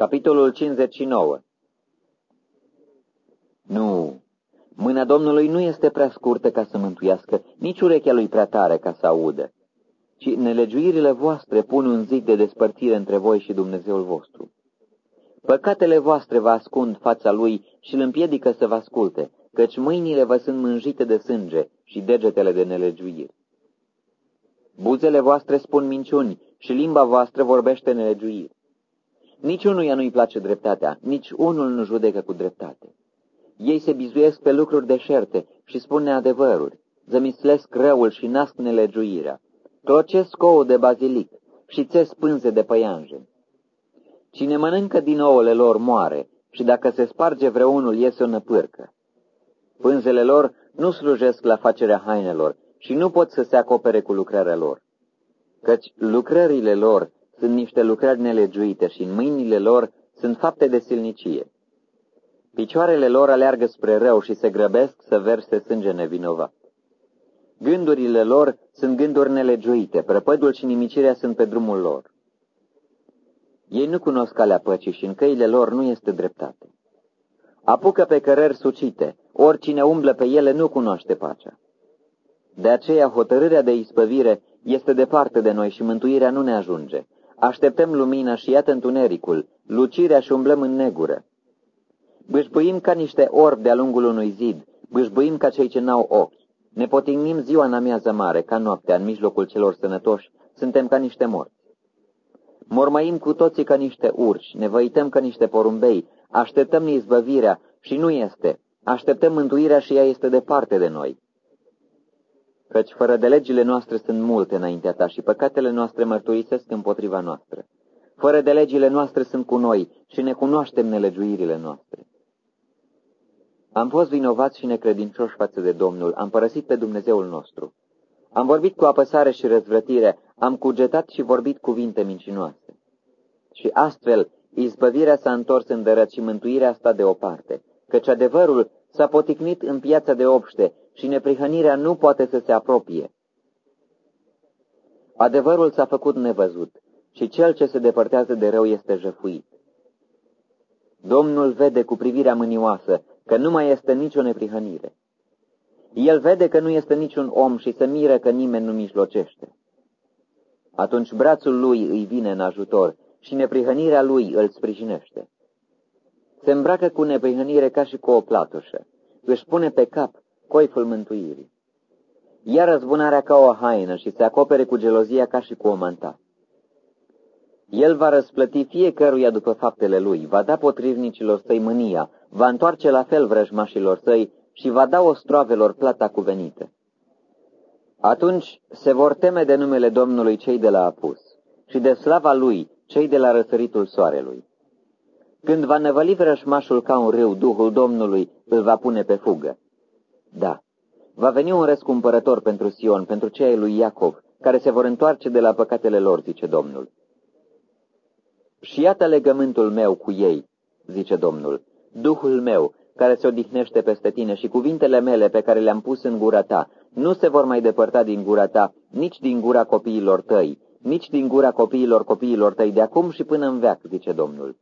Capitolul 59 Nu, mâna Domnului nu este prea scurtă ca să mântuiască, nici urechea lui prea tare ca să audă, ci nelegiuirile voastre pun un zid de despărțire între voi și Dumnezeul vostru. Păcatele voastre vă ascund fața lui și îl împiedică să vă asculte, căci mâinile vă sunt mânjite de sânge și degetele de nelegiuiri. Buzele voastre spun minciuni și limba voastră vorbește nelegiuiri. Niciunuia nu-i place dreptatea, nici unul nu judecă cu dreptate. Ei se bizuiesc pe lucruri deșerte și spun neadevăruri, zămislesc răul și nasc nelegiuirea, clocesc ouă de bazilic și țes pânze de păianjen. Cine mănâncă din ouăle lor moare și dacă se sparge vreunul iese o năpârcă. Pânzele lor nu slujesc la facerea hainelor și nu pot să se acopere cu lucrarea lor, căci lucrările lor sunt niște lucrări nelegiuite și în mâinile lor sunt fapte de silnicie. Picioarele lor aleargă spre rău și se grăbesc să verse sânge nevinovat. Gândurile lor sunt gânduri nelegiuite, prăpădul și nimicirea sunt pe drumul lor. Ei nu cunosc calea păcii și în căile lor nu este dreptate. Apucă pe cărări sucite, oricine umblă pe ele nu cunoaște pacea. De aceea hotărârea de ispăvire este departe de noi și mântuirea nu ne ajunge. Așteptăm lumina și iată întunericul, lucirea și umblăm în negură. Bâșbuim ca niște orbi de-a lungul unui zid, bâșbuim ca cei ce n-au ochi. Ne potignim ziua în amiază mare, ca noaptea, în mijlocul celor sănătoși, suntem ca niște morți. Mormăim cu toții ca niște urși, ne văităm ca niște porumbei, așteptăm izbăvirea și nu este, așteptăm mântuirea și ea este departe de noi. Căci fără de legile noastre sunt multe înaintea ta și păcatele noastre mărturisesc împotriva noastră. Fără de legile noastre sunt cu noi și ne cunoaștem nelegiuirile noastre. Am fost vinovați și necredincioși față de Domnul, am părăsit pe Dumnezeul nostru. Am vorbit cu apăsare și răzvrătire, am cugetat și vorbit cuvinte mincinoase. Și astfel, izbăvirea s-a întors în dărăt și mântuirea sta deoparte, căci adevărul s-a poticnit în piața de obște și neprihănirea nu poate să se apropie. Adevărul s-a făcut nevăzut și cel ce se depărtează de rău este jăfuit. Domnul vede cu privirea mânioasă că nu mai este nicio neprihănire. El vede că nu este niciun om și se miră că nimeni nu mijlocește. Atunci brațul lui îi vine în ajutor și neprihănirea lui îl sprijinește. Se îmbracă cu neprihănire ca și cu o platușă, își pune pe cap coiful mântuirii. Ia răzbunarea ca o haină și se acopere cu gelozia ca și cu o manta. El va răsplăti fiecăruia după faptele lui, va da potrivnicilor săi mânia, va întoarce la fel vrăjmașilor săi și va da ostroavelor plata cuvenită. Atunci se vor teme de numele Domnului cei de la apus și de slava lui cei de la răsăritul soarelui. Când va năvăli vrăjmașul ca un râu, Duhul Domnului îl va pune pe fugă. Da, va veni un răscumpărător pentru Sion, pentru cei lui Iacov, care se vor întoarce de la păcatele lor, zice Domnul. Și iată legământul meu cu ei, zice Domnul, Duhul meu, care se odihnește peste tine și cuvintele mele pe care le-am pus în gura ta, nu se vor mai depărta din gura ta, nici din gura copiilor tăi, nici din gura copiilor copiilor tăi, de acum și până în veac, zice Domnul.